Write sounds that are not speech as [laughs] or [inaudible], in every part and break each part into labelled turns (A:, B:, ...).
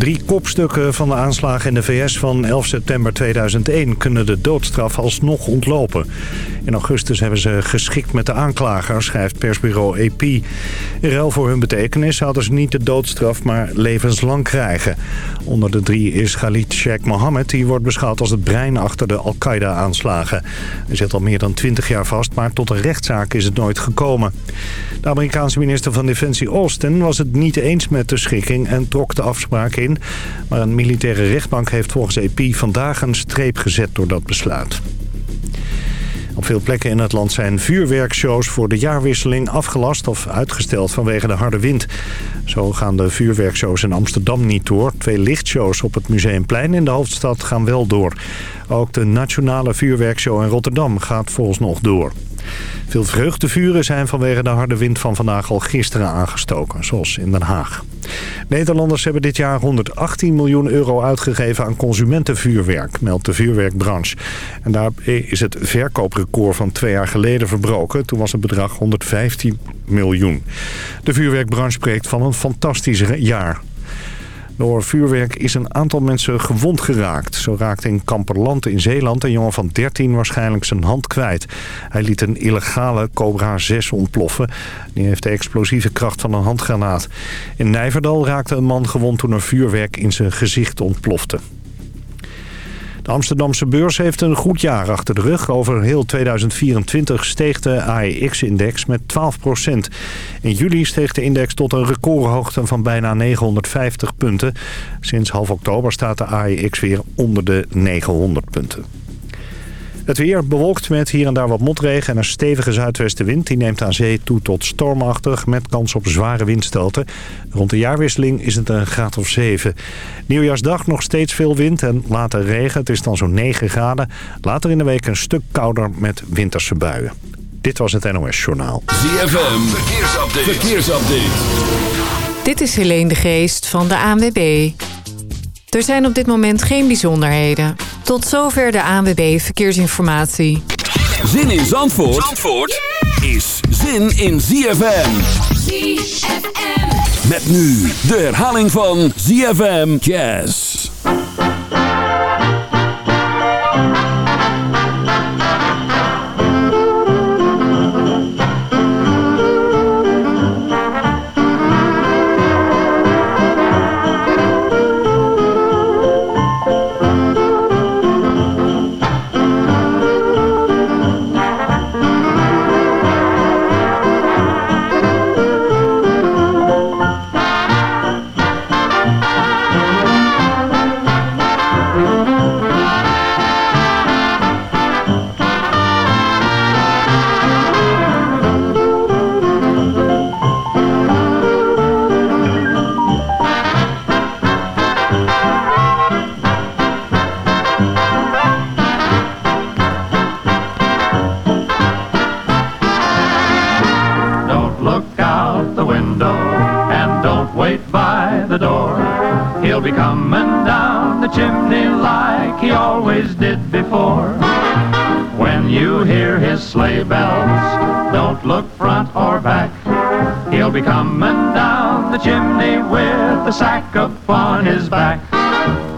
A: Drie kopstukken van de aanslagen in de VS van 11 september 2001 kunnen de doodstraf alsnog ontlopen. In augustus hebben ze geschikt met de aanklager, schrijft persbureau AP. In ruil voor hun betekenis zouden ze niet de doodstraf, maar levenslang krijgen. Onder de drie is Khalid Sheikh Mohammed, die wordt beschouwd als het brein achter de Al-Qaeda-aanslagen. Hij zit al meer dan 20 jaar vast, maar tot een rechtszaak is het nooit gekomen. De Amerikaanse minister van Defensie Austin was het niet eens met de schikking en trok de afspraak in. Maar een militaire rechtbank heeft volgens EP vandaag een streep gezet door dat besluit. Op veel plekken in het land zijn vuurwerkshows voor de jaarwisseling afgelast of uitgesteld vanwege de harde wind. Zo gaan de vuurwerkshows in Amsterdam niet door. Twee lichtshows op het Museumplein in de hoofdstad gaan wel door. Ook de nationale vuurwerkshow in Rotterdam gaat volgens nog door. Veel vreugdevuren zijn vanwege de harde wind van vandaag al gisteren aangestoken, zoals in Den Haag. Nederlanders hebben dit jaar 118 miljoen euro uitgegeven aan consumentenvuurwerk, meldt de vuurwerkbranche. En daarbij is het verkooprecord van twee jaar geleden verbroken. Toen was het bedrag 115 miljoen. De vuurwerkbranche spreekt van een fantastisch jaar. Door vuurwerk is een aantal mensen gewond geraakt. Zo raakte in Kamperland in Zeeland een jongen van 13 waarschijnlijk zijn hand kwijt. Hij liet een illegale Cobra 6 ontploffen. Die heeft de explosieve kracht van een handgranaat. In Nijverdal raakte een man gewond toen er vuurwerk in zijn gezicht ontplofte. De Amsterdamse beurs heeft een goed jaar achter de rug. Over heel 2024 steeg de AEX-index met 12% In juli steeg de index tot een recordhoogte van bijna 950 punten. Sinds half oktober staat de AEX weer onder de 900 punten. Het weer bewolkt met hier en daar wat motregen en een stevige zuidwestenwind. Die neemt aan zee toe tot stormachtig met kans op zware windstoten. Rond de jaarwisseling is het een graad of 7. Nieuwjaarsdag nog steeds veel wind en later regen. Het is dan zo'n 9 graden. Later in de week een stuk kouder met winterse buien. Dit was het NOS Journaal.
B: ZFM, verkeersupdate. verkeersupdate.
C: Dit is Helene de Geest van de ANWB. Er zijn op dit moment geen bijzonderheden. Tot zover de ANWB Verkeersinformatie.
B: Zin in Zandvoort, Zandvoort is zin in ZFM. ZFM. Met nu de herhaling van ZFM Jazz.
D: chimney like he always did before. When you hear his sleigh bells, don't look front or back. He'll be coming down the chimney with a sack upon his back.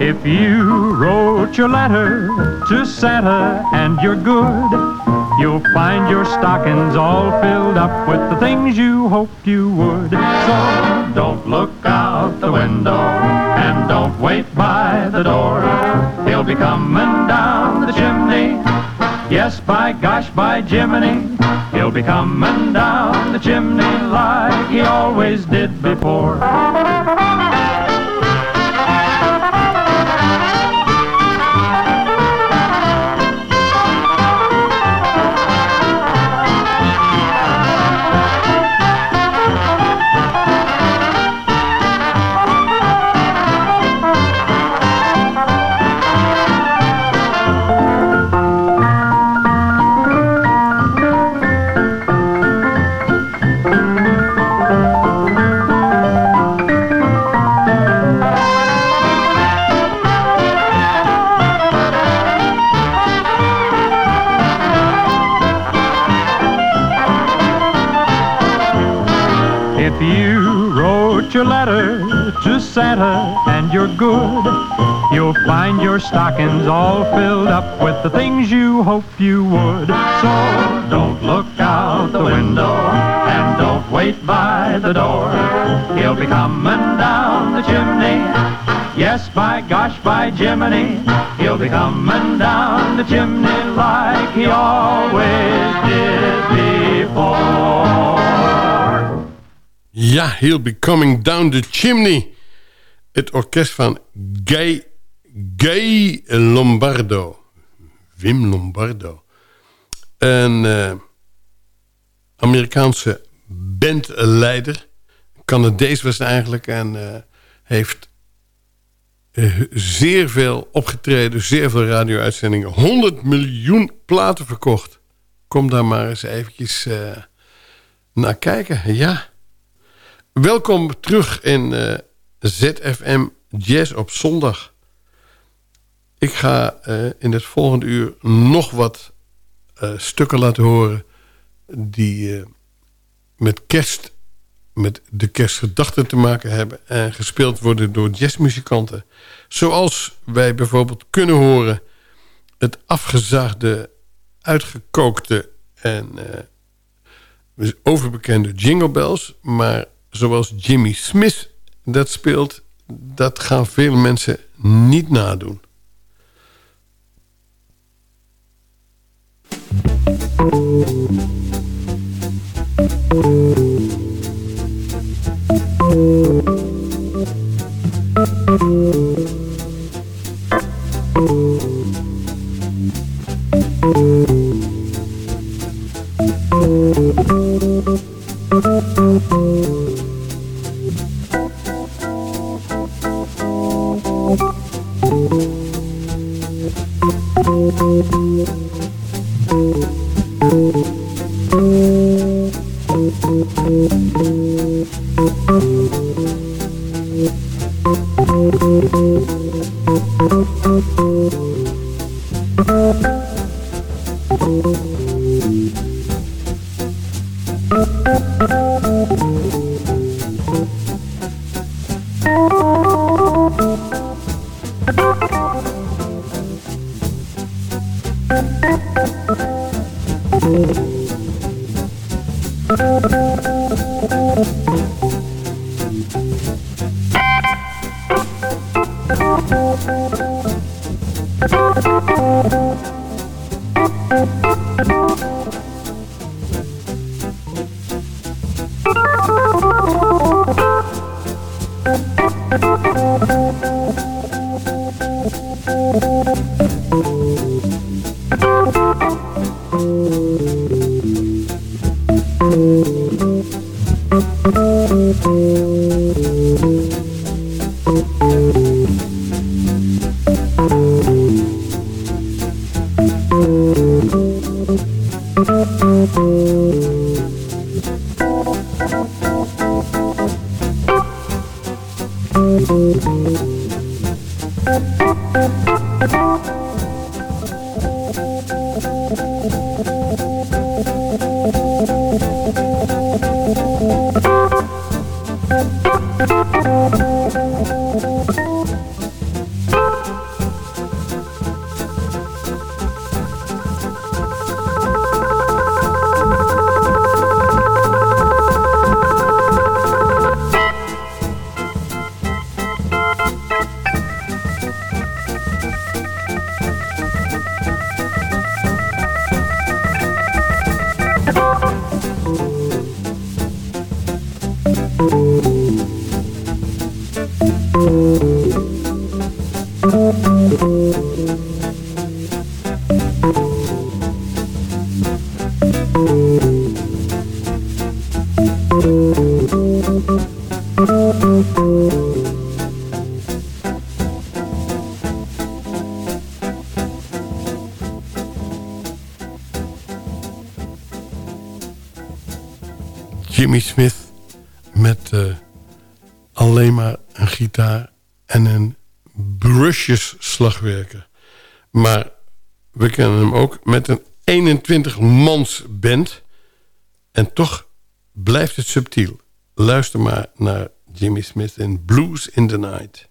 D: If you wrote your letter to Santa and you're good, You'll find your stockings all filled up with the things you hoped you would. So don't look out the window and don't wait by the door. He'll be coming down the chimney. Yes, by gosh, by Jiminy, he'll be coming down the chimney like he always did before. Santa and you're good, you'll find your stockings all filled up with the things you hoped you would. So don't look out the window and don't wait by the door. He'll be coming down the chimney. Yes, by gosh, by Jiminy, he'll be coming down the chimney like he always did before.
E: Ja, he'll be coming down the chimney. Het orkest van Gay, Gay Lombardo. Wim Lombardo. Een uh, Amerikaanse bandleider. Canadees was eigenlijk. En uh, heeft uh, zeer veel opgetreden. Zeer veel radio-uitzendingen. 100 miljoen platen verkocht. Kom daar maar eens eventjes naar kijken. Ja. Welkom terug in ZFM Jazz op zondag. Ik ga uh, in het volgende uur nog wat uh, stukken laten horen... die met kerst, met de kerstgedachten te maken hebben... en gespeeld worden door jazzmuzikanten. Zoals wij bijvoorbeeld kunnen horen... het afgezaagde, uitgekookte en overbekende Jingle Bells... maar zoals Jimmy Smith dat speelt... dat gaan veel mensen niet nadoen. Jimmy Smith met uh, alleen maar een gitaar en een brushes slagwerker. Maar we kennen hem ook met een 21 mans band. En toch blijft het subtiel. luister maar naar Jimmy Smith in Blues in the Night.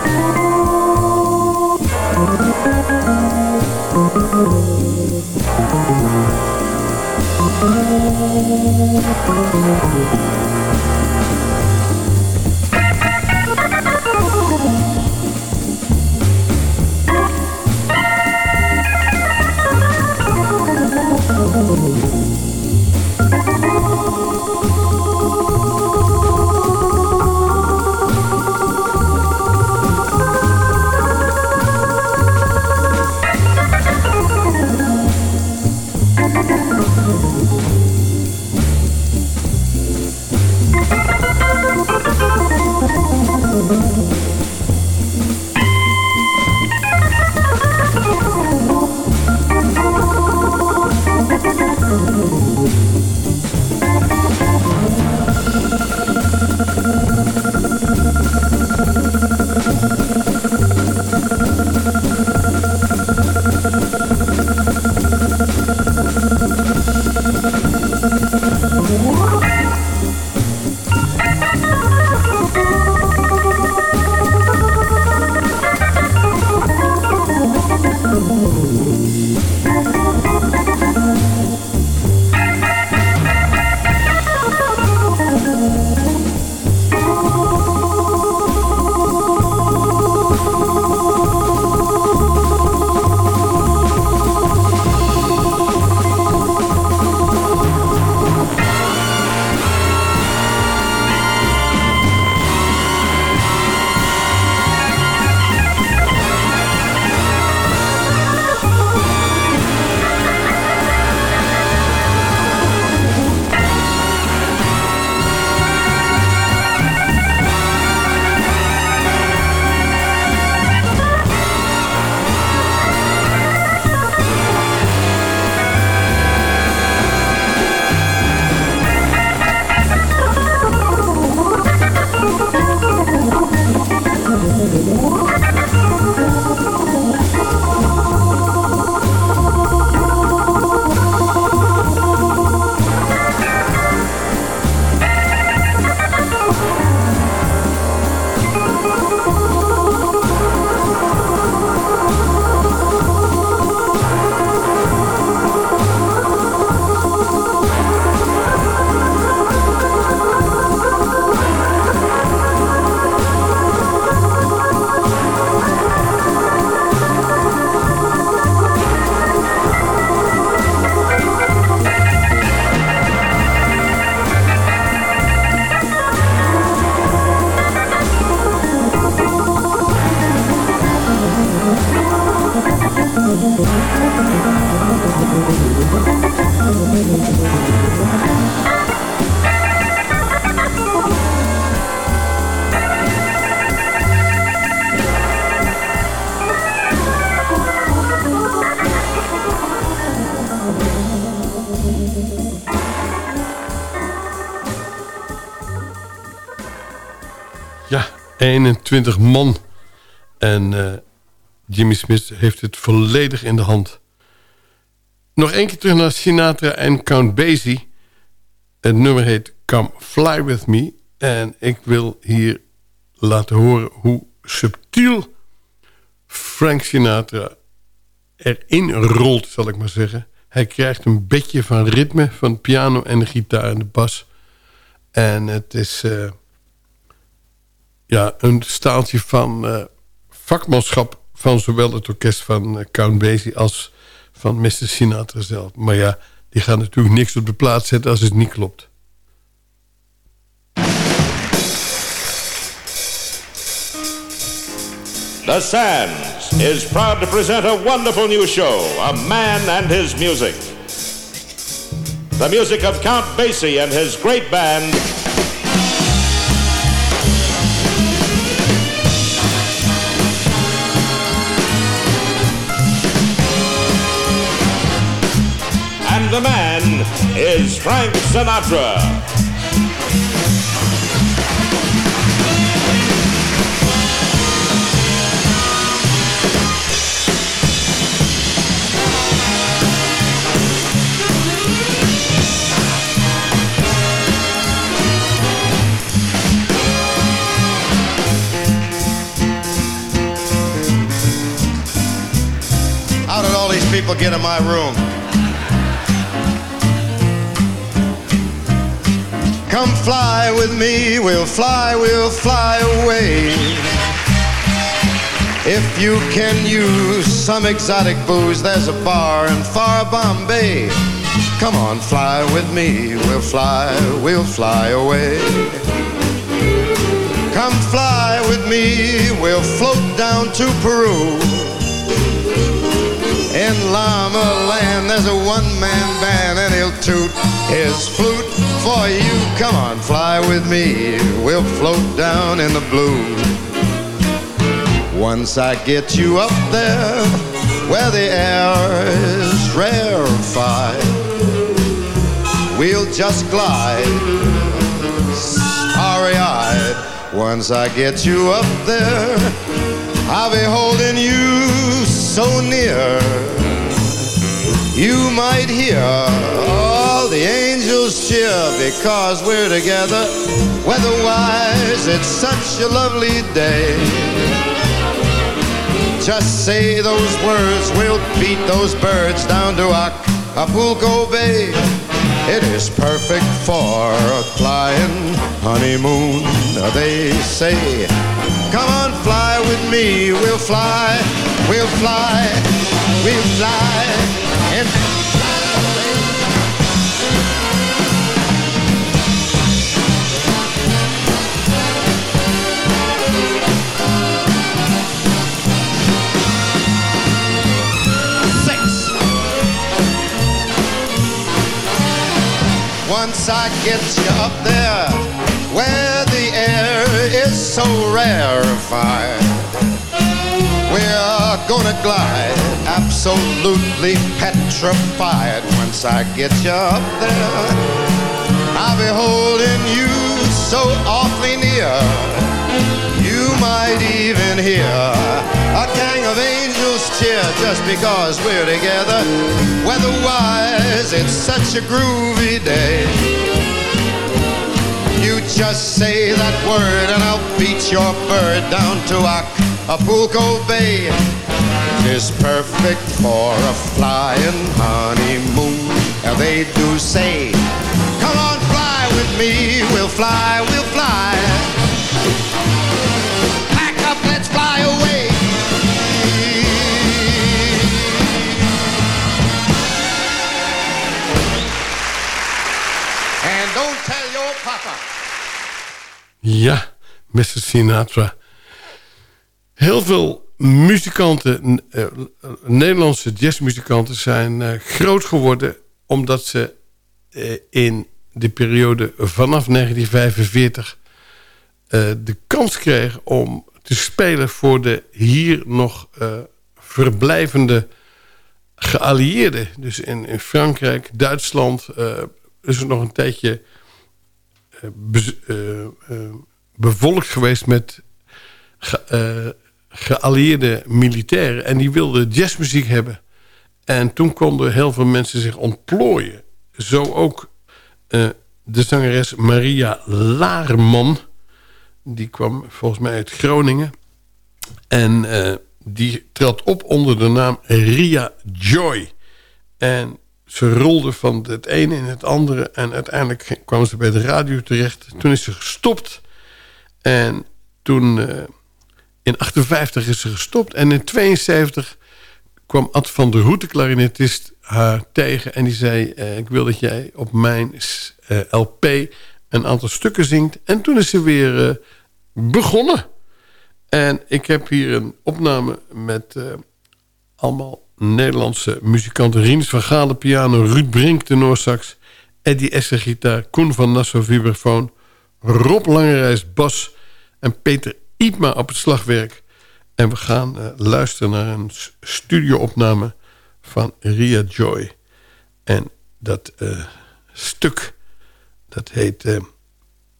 E: 21 man. En uh, Jimmy Smith heeft het volledig in de hand. Nog één keer terug naar Sinatra en Count Basie. Het nummer heet Come Fly With Me. En ik wil hier laten horen hoe subtiel Frank Sinatra erin rolt, zal ik maar zeggen. Hij krijgt een beetje van ritme van piano en de gitaar en de bas. En het is uh, ja, een staaltje van uh, vakmanschap van zowel het orkest van uh, Count Basie als van Mr. Sinatra zelf. Maar ja, die gaan natuurlijk niks op de plaats zetten als het niet klopt.
F: The Sands is proud to present a wonderful new show, A Man and His Music. The music of Count Basie and his great band. The man is Frank Sinatra.
G: People get in my room. Come fly with me, we'll fly, we'll fly away. If you can use some exotic booze, there's a bar in far Bombay. Come on, fly with me, we'll fly, we'll fly away. Come fly with me, we'll float down to Peru. In Llama Land, there's a one-man band, and he'll toot his flute for you. Come on, fly with me. We'll float down in the blue. Once I get you up there, where the air is rarefied, we'll just glide, starry-eyed. Once I get you up there, I'll be holding you so near. You might hear all the angels cheer because we're together. Weatherwise, it's such a lovely day. Just say those words, we'll beat those birds down to Acapulco Bay. It is perfect for a flying honeymoon, they say. Come on, fly with me, we'll fly, we'll fly, we'll fly, Once I get you up there where the air is so rarefied. We're gonna glide, absolutely petrified. Once I get you up there, I'll be holding you so awfully near. You might even hear a gang of angels cheer just because we're together. Weatherwise, it's such a groovy day. You just say that word and I'll beat your bird down to Acapulco Bay. It is perfect for a flying honeymoon. And they do say, come on, fly with me. We'll fly, we'll fly. And don't tell your papa.
E: Ja, Mr. Sinatra. Heel veel muzikanten, uh, Nederlandse jazzmuzikanten... zijn uh, groot geworden omdat ze uh, in de periode vanaf 1945... de kans kregen om te spelen voor de hier nog verblijvende geallieerden. Dus in, Frankrijk, Duitsland is er nog een tijdje uh, bevolkt geweest met ge, geallieerde militairen. En die wilden jazzmuziek hebben. En toen konden heel veel mensen zich ontplooien. Zo ook de zangeres Maria Laarman. Die kwam volgens mij uit Groningen.
H: En eh, die trad op onder de naam Ria Joy. En ze rolde van het ene in het andere. En uiteindelijk kwam ze bij de radio terecht. Toen is ze gestopt. En toen... eh, in 58 is ze gestopt. En in 72 kwam Ad van der Hoed, de klarinetist, haar tegen. En die zei, eh, ik wil dat jij op mijn LP een aantal stukken zingt. En toen is ze weer eh, begonnen. En ik heb hier een opname met eh, allemaal Nederlandse muzikanten. Rinus van Galen piano, Ruud Brink tenorsax... Eddie Esser gitaar, Koen van Nassau vibrafoon... Rob Langerijs bas en Peter Ietma op het slagwerk. En we gaan eh, luisteren naar een studioopname van Ria Joy. En dat stuk, dat heet... eh,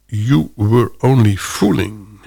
H: You Were Only Fooling.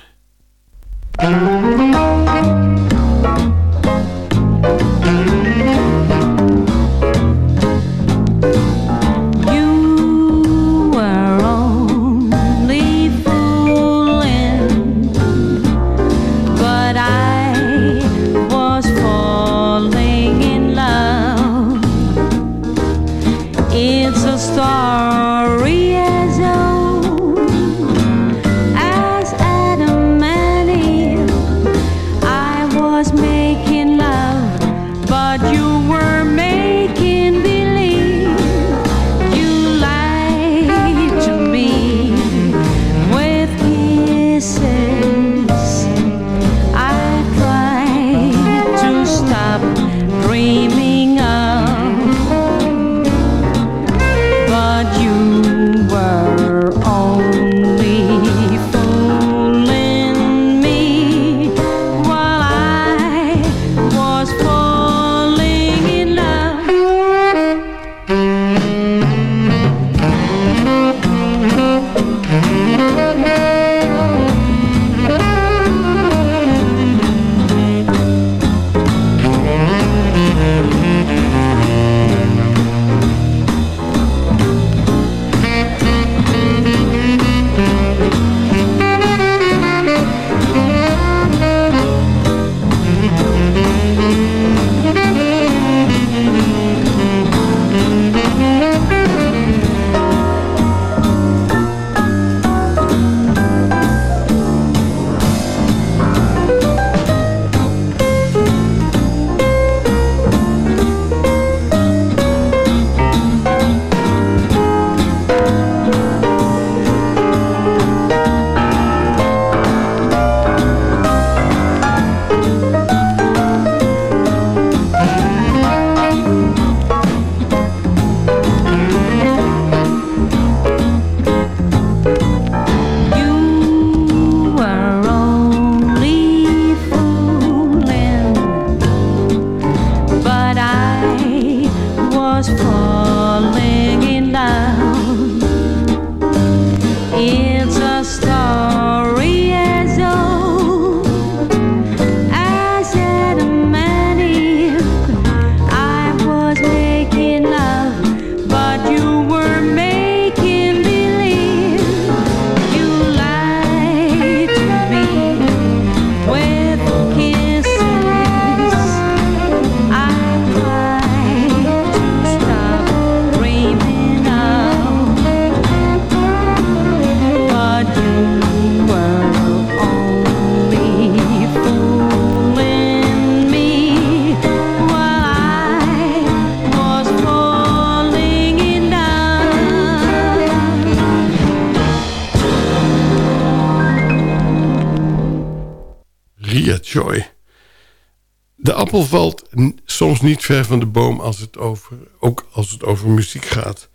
H: Valt soms niet ver van de boom als het over, ook als het over muziek gaat.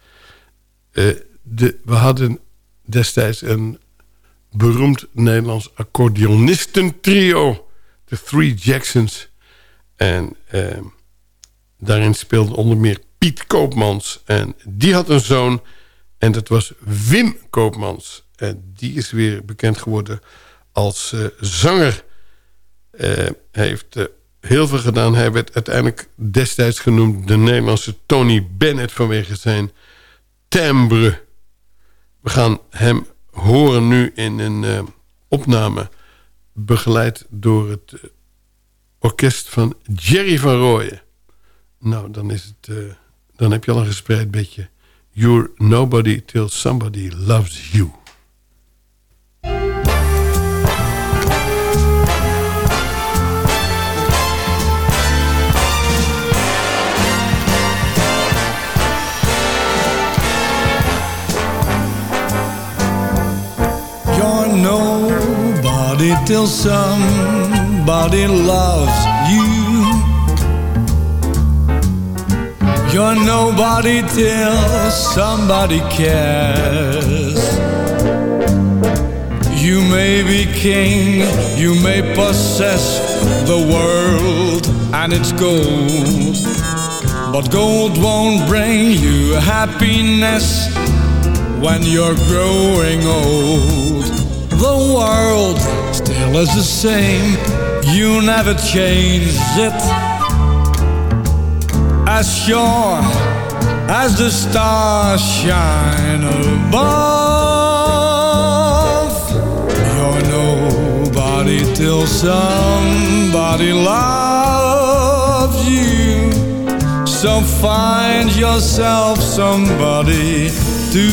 H: Eh, de, we hadden destijds een beroemd Nederlands accordeonistentrio. De Three Jacksons. En eh, daarin speelde onder meer Piet Koopmans. En die had een zoon. En dat was Wim Koopmans. En die is weer bekend geworden als eh, zanger. Eh, hij heeft heel veel gedaan. Hij werd uiteindelijk destijds genoemd... de Nederlandse Tony Bennett vanwege zijn timbre. We gaan hem horen nu in een eh, opname... begeleid door het eh,
E: orkest van Jerry van Rooyen. Nou, dan, is het, eh, dan heb je al een gespreid beetje. You're nobody till somebody loves you.
I: Nobody till somebody loves you. You're nobody till somebody cares. You may be king, you may possess the world and its gold. But gold won't bring you happiness when you're growing old. The world still is the same, you never change it. As sure as the stars shine above, you're nobody till somebody loves you. So find yourself somebody to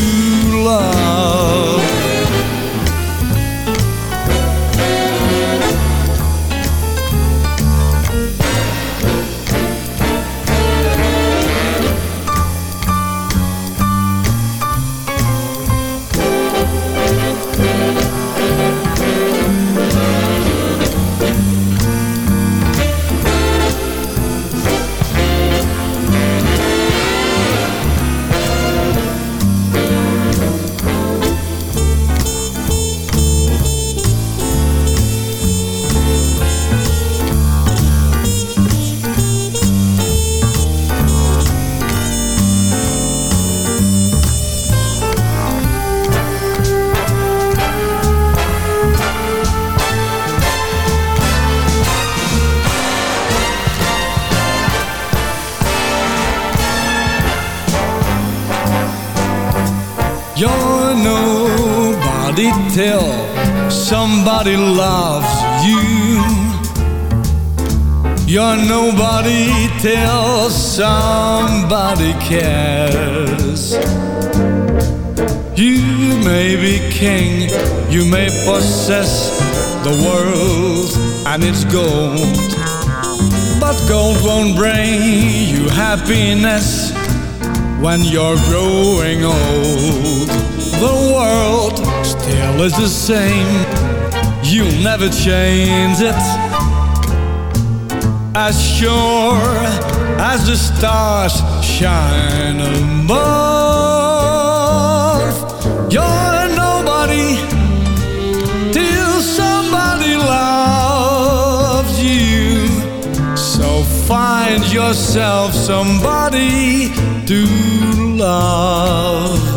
I: love. Till somebody loves you. You're nobody till somebody cares. You may be king, you may possess the world and its gold. But gold won't bring you happiness when you're growing old. The world still is the same, you'll never change it. As sure as the stars shine above, you're nobody till somebody loves you. So find yourself somebody to love.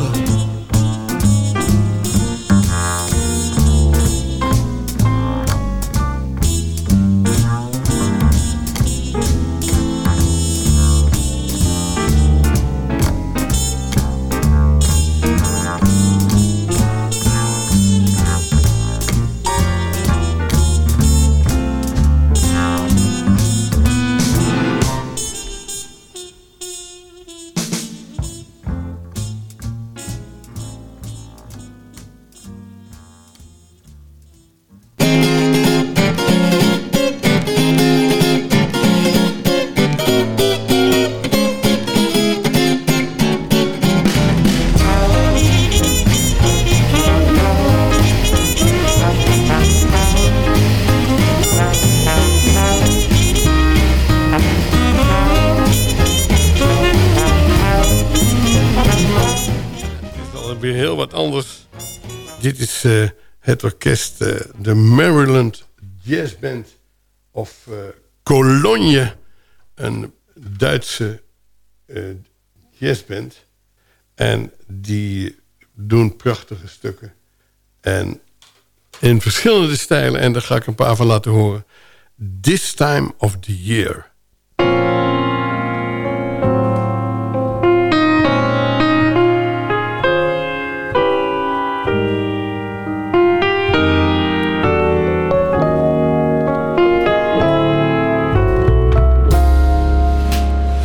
E: De Maryland Jazz Band of eh, Cologne. Een Duitse eh, jazzband. En die doen prachtige stukken. En in verschillende stijlen. En daar ga ik een paar van laten horen. This Time of the Year.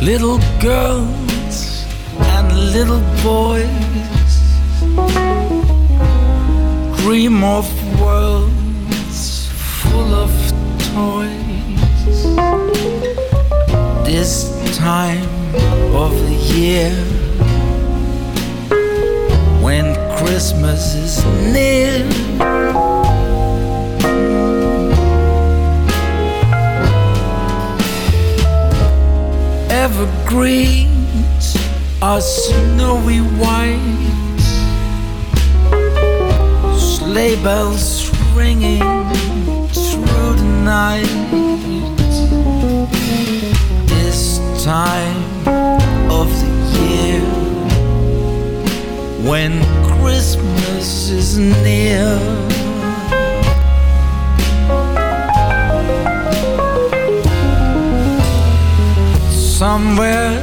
J: Little girls and little boys dream of worlds full of toys. This time of the year when Christmas is near. Evergreens are snowy white, sleigh bells ringing through the night. This time of the year when Christmas is near. Somewhere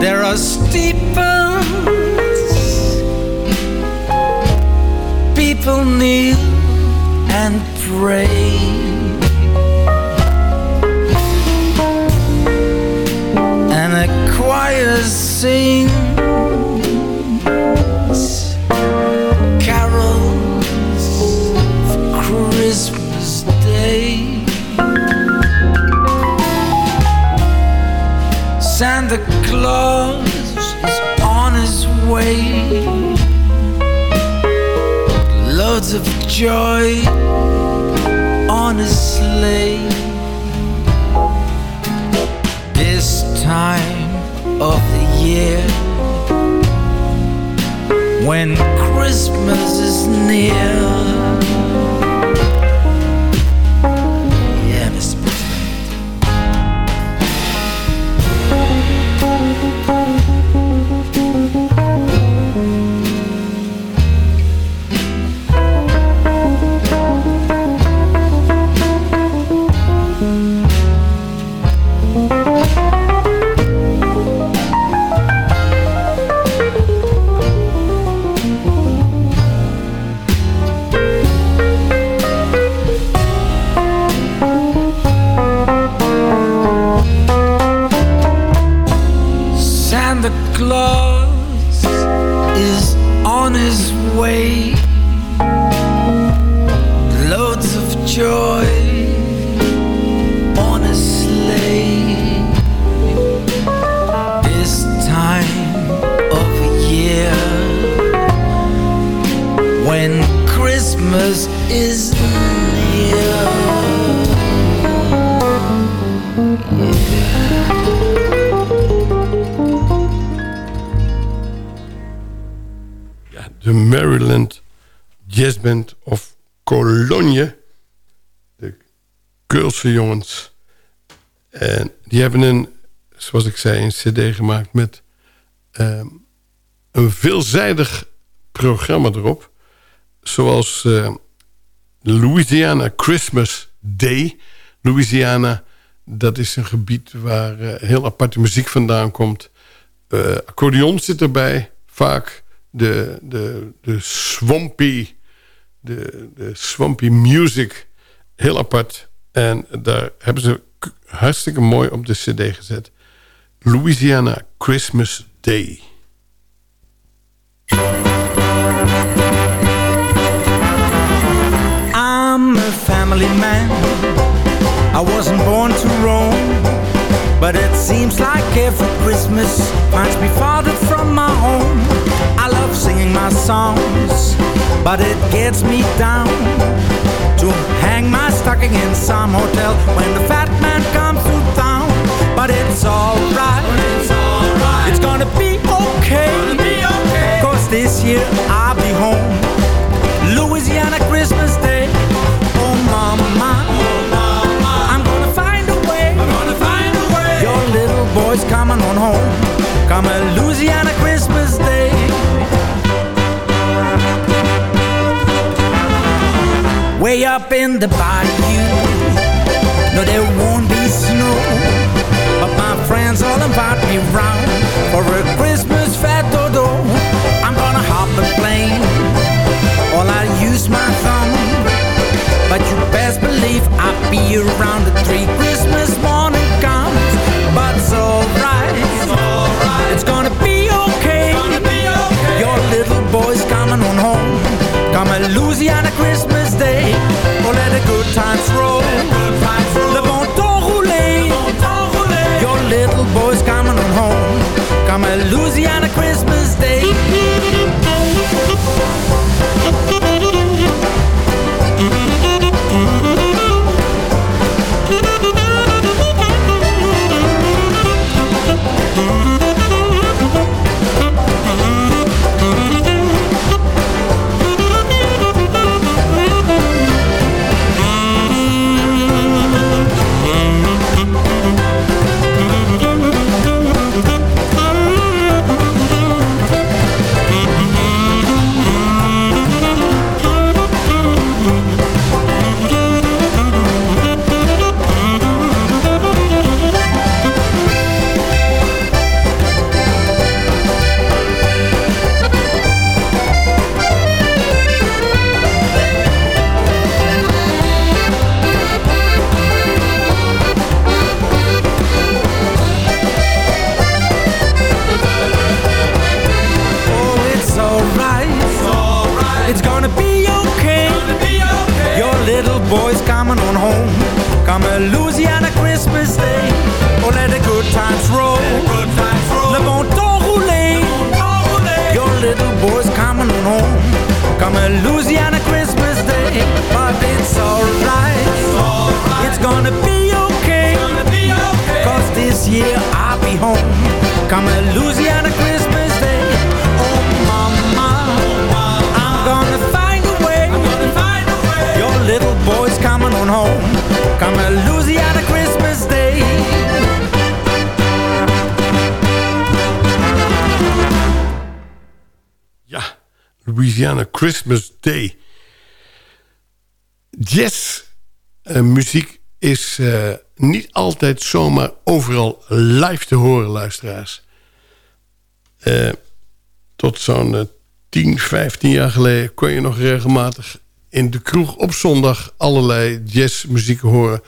J: there are steeples. People kneel and pray. And a choir sings Santa is on his way. Loads of joy on his sleigh. This time of the year, when Christmas is near.
E: Die hebben een, zoals ik zei, een cd gemaakt met ehm, een veelzijdig programma erop. Zoals eh, Louisiana Christmas Day. Louisiana, dat is een gebied waar eh, heel aparte muziek vandaan komt. Eh accordeon zit erbij, vaak. De, de, de swampy, de, de swampy music, heel apart. En daar hebben ze hartstikke mooi op de cd gezet. Louisiana Christmas Day.
J: I'm a family man. I wasn't born to roam, but it seems like every Christmas finds me farther from my home. I love singing my songs, but it gets me down hang my stocking in some hotel when the fat man comes to town. But it's alright, it's gonna be okay. Cause this year I'll be home. Louisiana Christmas Day. Oh mama, I'm gonna find a way. Your little boy's coming on home. Come a Louisiana up in the bayou, no there won't be snow, but my friends all invite me round for a Christmas fat dodo. I'm gonna hop a plane all I use my thumb. But you best believe I'll be around the tree a Louisiana Christmas day. Oh, let the good times roll. Le bon temps rouler. Your little boy's coming home. Come a Louisiana Christmas day.
E: Altijd zomaar overal live te horen, luisteraars. Eh, tot zo'n eh, 10, 15 jaar geleden kon je nog regelmatig in de kroeg op zondag allerlei jazzmuziek horen.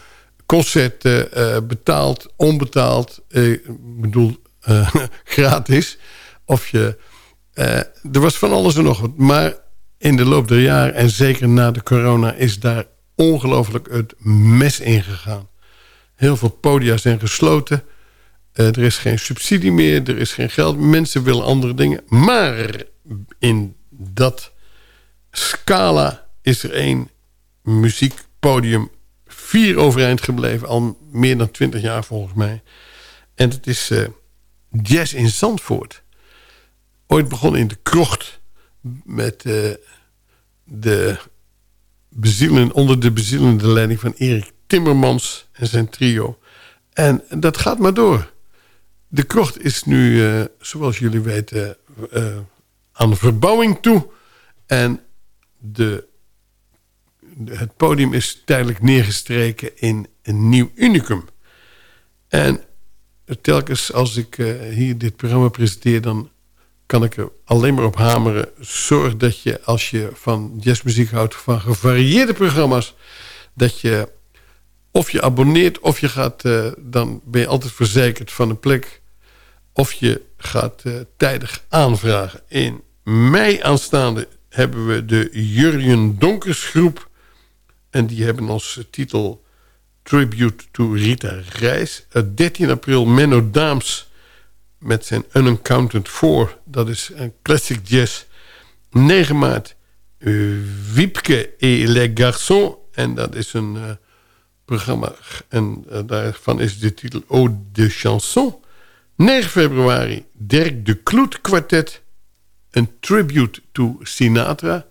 E: Concerten, eh, betaald, onbetaald, eh, ik bedoel [laughs] gratis. Of je, er was van alles en nog wat. Maar in de loop der jaren en zeker na de corona is daar ongelooflijk het mes ingegaan. Heel veel podia zijn gesloten. Eh, er is geen subsidie meer, er is geen geld. Mensen willen andere dingen. Maar in dat scala is er één muziekpodium vier overeind gebleven. Al meer dan twintig jaar volgens mij. En het is eh, Jazz in Zandvoort. Ooit begonnen in de krocht met eh, de bezielen, onder de bezielende leiding van Erik Timmermans en zijn trio. En dat gaat maar door. De krocht is nu, eh, zoals jullie weten, eh, aan verbouwing toe. En de, de- het podium is tijdelijk neergestreken in een nieuw unicum. En telkens als ik eh, hier dit programma presenteer... dan kan ik er alleen maar op hameren. Zorg dat je, als je van jazzmuziek houdt... van gevarieerde programma's... dat je of je abonneert of je gaat... eh, dan ben je altijd verzekerd van een plek... of je gaat eh, tijdig aanvragen. In mei aanstaande hebben we de Jurjen Donkers groep... en die hebben als titel Tribute to Rita Reis. Het 13 april Menno Daams met zijn Unaccounted 4. Dat is een classic jazz. 9 maart Wiepke et les Garçons. En dat is een eh, programma. En eh, daarvan is de titel Ode de Chanson. 9 februari Dirk de Kloet kwartet. Een tribute to Sinatra.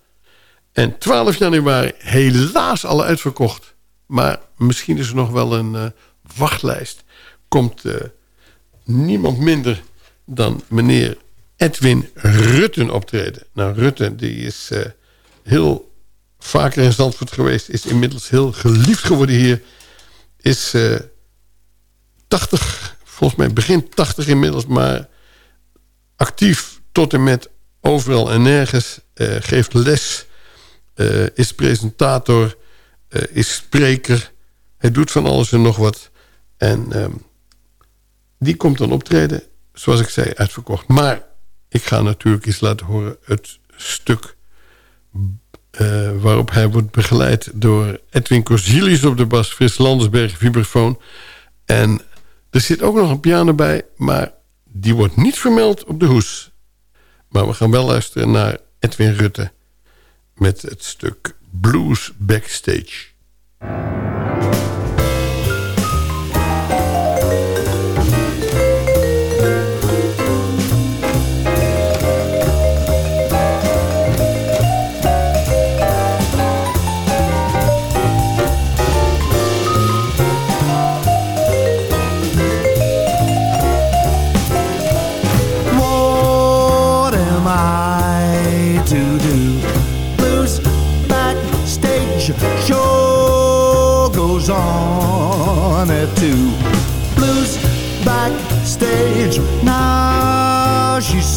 E: En 12 januari helaas al uitverkocht. Maar misschien is er nog wel een eh, wachtlijst. Komt eh, niemand minder dan meneer Edwin Rutten optreden. Nou, Rutten die is heel vaker in Zandvoort geweest. Is inmiddels heel geliefd geworden hier. Is eh 80, volgens mij begin 80 inmiddels. Maar actief tot en met overal en nergens. eh, geeft les. eh, is presentator. eh, is spreker. Hij doet van alles en nog wat. En ehm, die komt dan optreden, zoals ik zei, uitverkocht. Maar ik ga natuurlijk eens laten horen het stuk eh, waarop hij wordt begeleid door Edwin Corsilius op de bas... Frits Landersberg, vibrafoon. En er zit ook nog een piano bij, maar die wordt niet vermeld op de hoes. Maar we gaan wel luisteren naar Edwin Rutte... met het stuk Blues Backstage.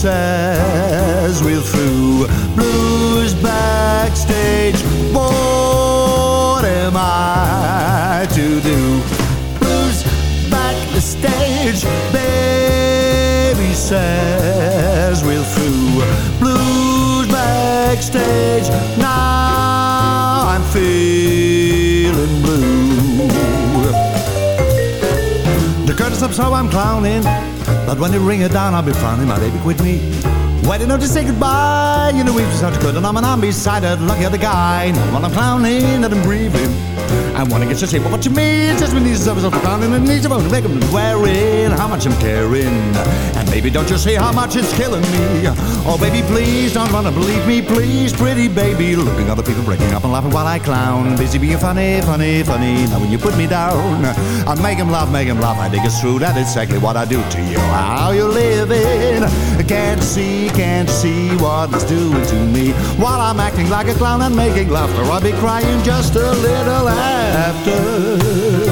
K: Says we'll through. Blues backstage. What am I to do? Blues backstage, baby says we're through. Blues backstage, now I'm feeling blue. The curtains up, so I'm clowning. But when they ring it down, I'll be frowning. My baby quit me. Waiting up to say goodbye. You know, we've such a good, and I'm an undecided, lucky other guy. Not when I'm clowning, that I'm grieving. I wanna get your shape what you mean. Just when these service of clowning and needs about to make them wearing how much I'm caring. And baby, don't you see how much it's killing me? Oh, baby, please don't wanna believe me, please, pretty baby. Looking other people breaking up and laughing while I clown. Busy being funny, funny, funny. Now when you put me down, I make 'em laugh, make 'em laugh. I think it's true that it's exactly what I do to you. How you living? Can't see, can't see what it's doing to me. While I'm acting like a clown and making laughter, I'll be crying just a little after.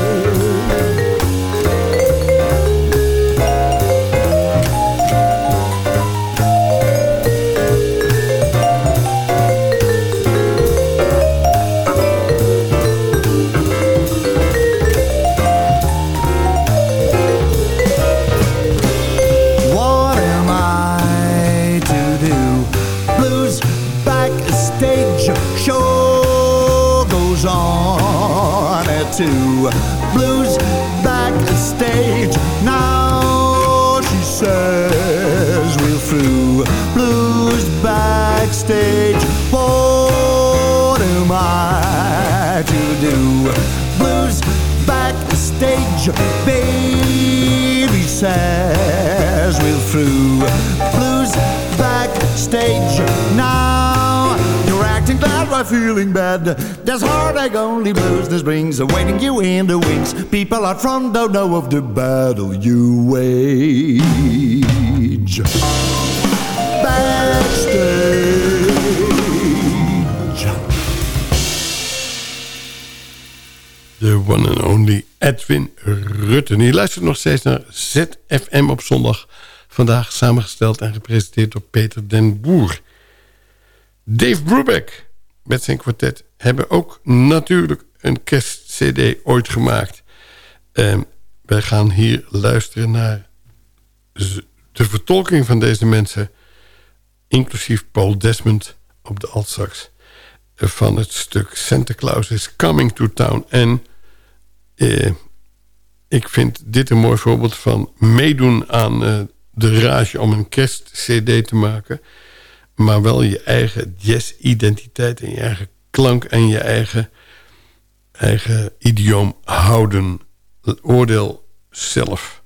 K: Two. Blues backstage now she says we're through. Blues backstage. What am I to do? Blues backstage, baby says we're through. Blues backstage now. Feeling bad. There's heartache only. This brings awaiting you in the wings. People out front don't know of the battle you wage. Backstage.
E: De one and only Edwin Rutten. Die luistert nog steeds naar ZFM op zondag. Vandaag samengesteld en gepresenteerd door Peter den Boer. Dave Brubeck met zijn kwartet hebben ook natuurlijk een kerstcd ooit gemaakt. En wij gaan hier luisteren naar de vertolking van deze mensen... inclusief Paul Desmond op de altsax... van het stuk Santa Claus is Coming to Town. En eh, ik vind dit een mooi voorbeeld van meedoen aan eh, de rage... om een kerstcd te maken... maar wel je eigen jazz-identiteit en je eigen klank... en je eigen, eigen idioom houden. Oordeel zelf.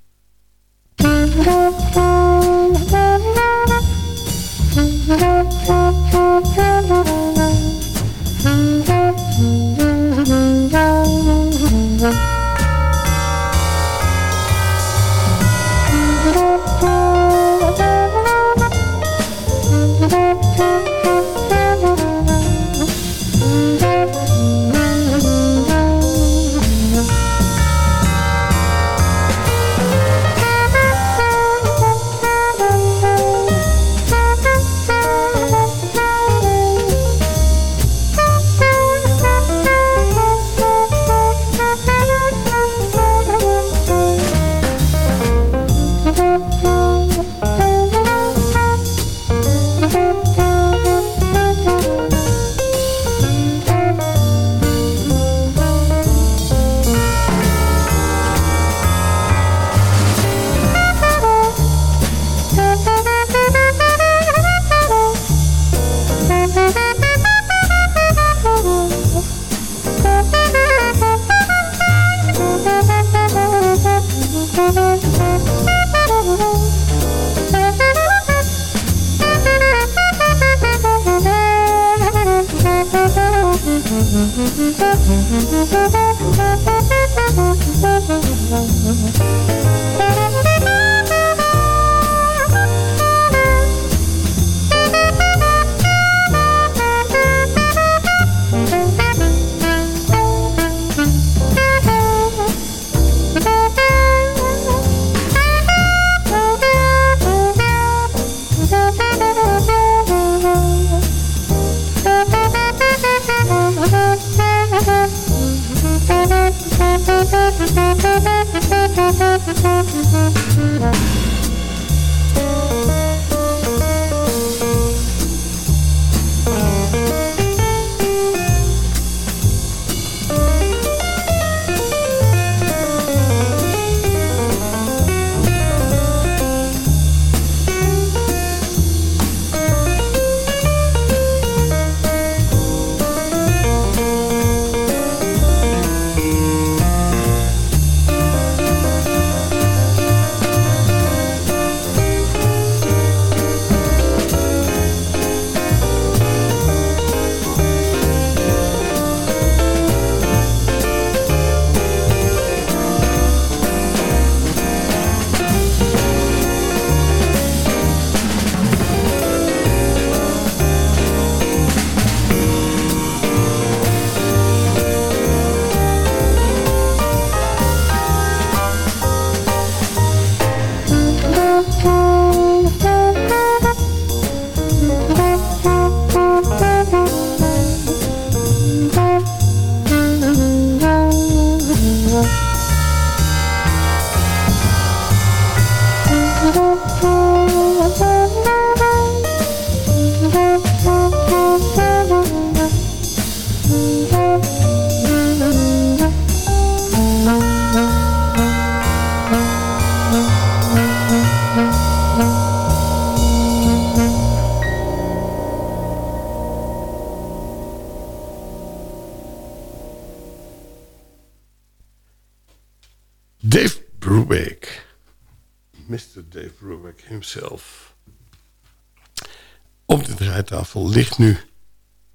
E: Nu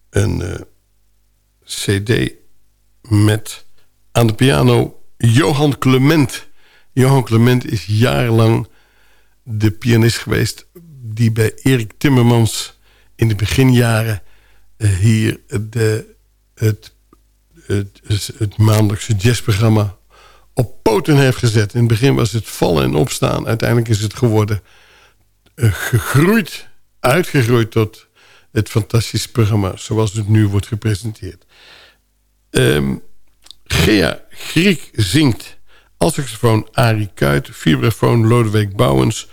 E: een eh, cd met aan de piano Johan Clement. Johan Clement is jarenlang de pianist geweest... die bij Erik Timmermans in de beginjaren eh, hier de, het, het, het, het maandelijkse jazzprogramma op poten heeft gezet. In het begin was het vallen en opstaan. Uiteindelijk is het geworden eh, gegroeid, uitgegroeid tot het fantastische programma zoals het nu wordt gepresenteerd. Ehm, Gea Griek zingt als saxofoon Arie Kuit, vibrafoon Lodewijk Bouwens,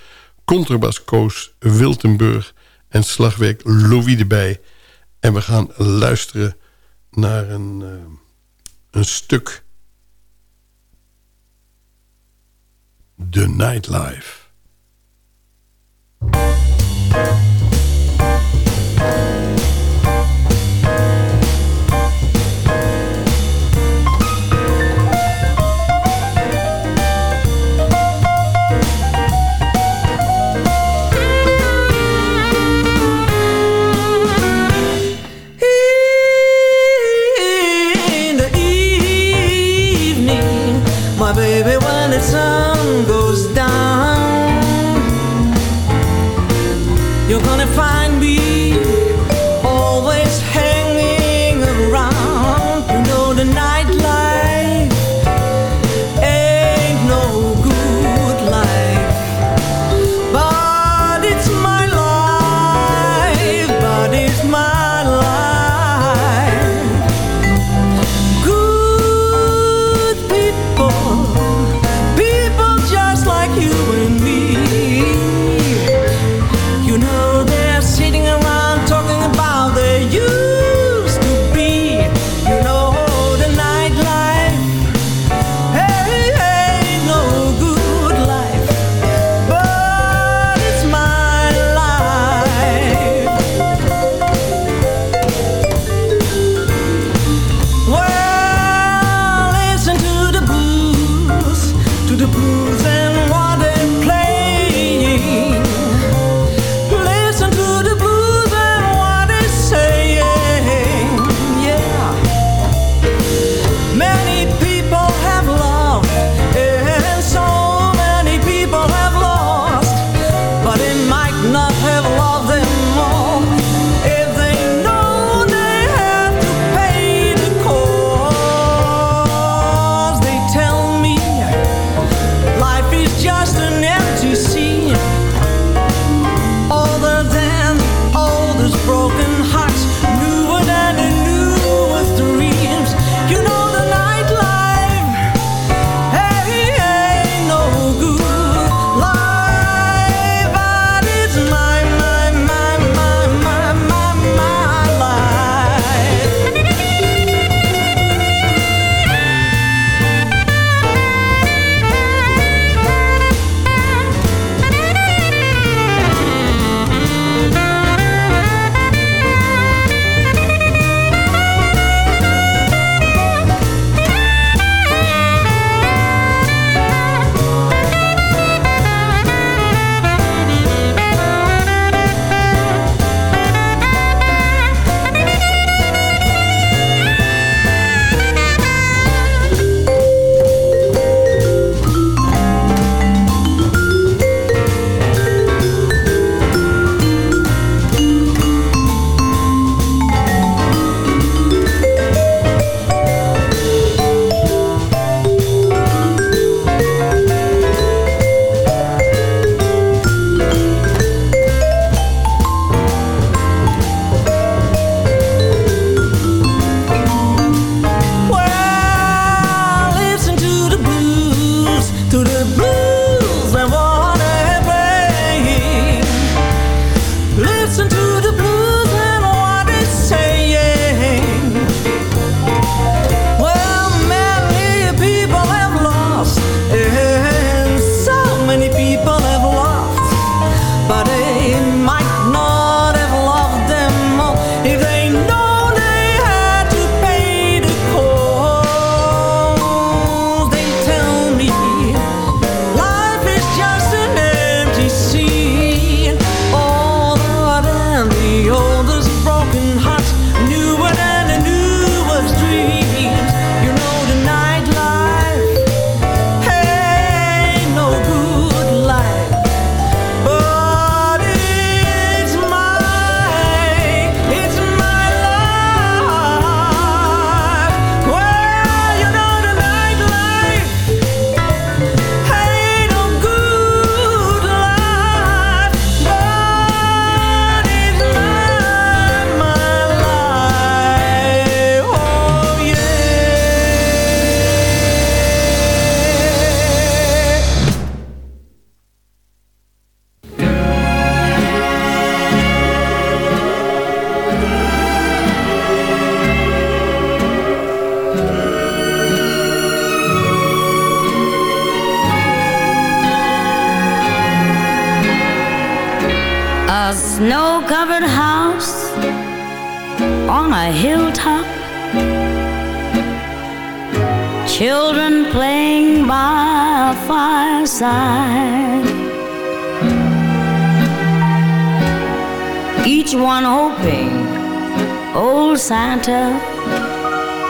E: contrabas Koos Wiltenburg en slagwerk Louis de Bij. En we gaan luisteren naar een, eh, een stuk The Nightlife.
H: Santa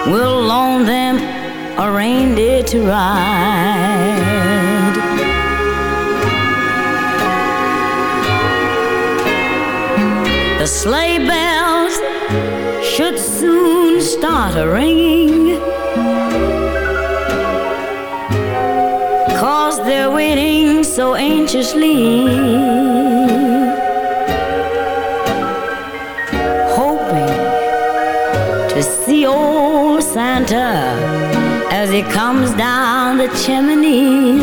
H: will loan them a reindeer to ride. The sleigh bells should soon start a ringing. Cause they're waiting so anxiously it comes down the chimney.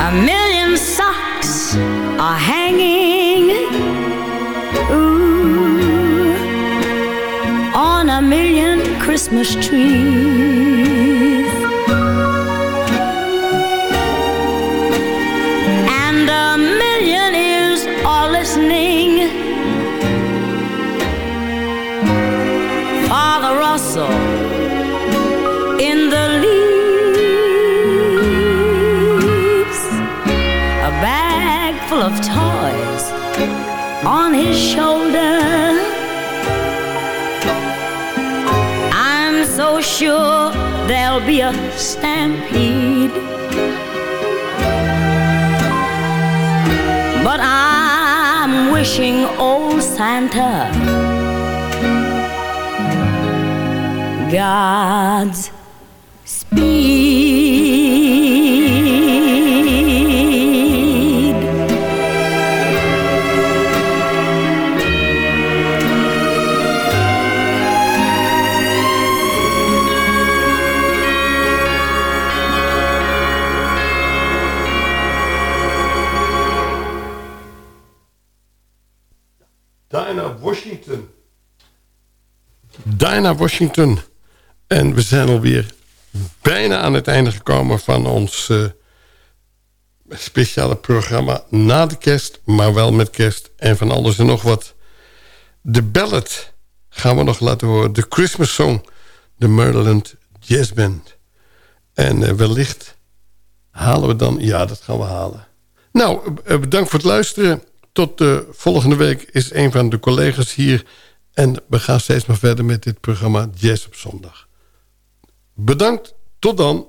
H: A million socks are hanging ooh, on a million Christmas trees. On his shoulder. I'm so sure there'll be a stampede. But I'm wishing old Santa God's
E: Dinah Washington. En we zijn alweer bijna aan het einde gekomen van ons eh, speciale programma na de kerst, maar wel met kerst en van alles en nog wat. De ballad gaan we nog laten horen. De Christmas Song, de Maryland Jazz Band. En eh, wellicht halen we dan... Ja, dat gaan we halen. Nou, eh, bedankt voor het luisteren. Tot de volgende week is een van de collega's hier. En we gaan steeds maar verder met dit programma Jazz op zondag. Bedankt, tot dan.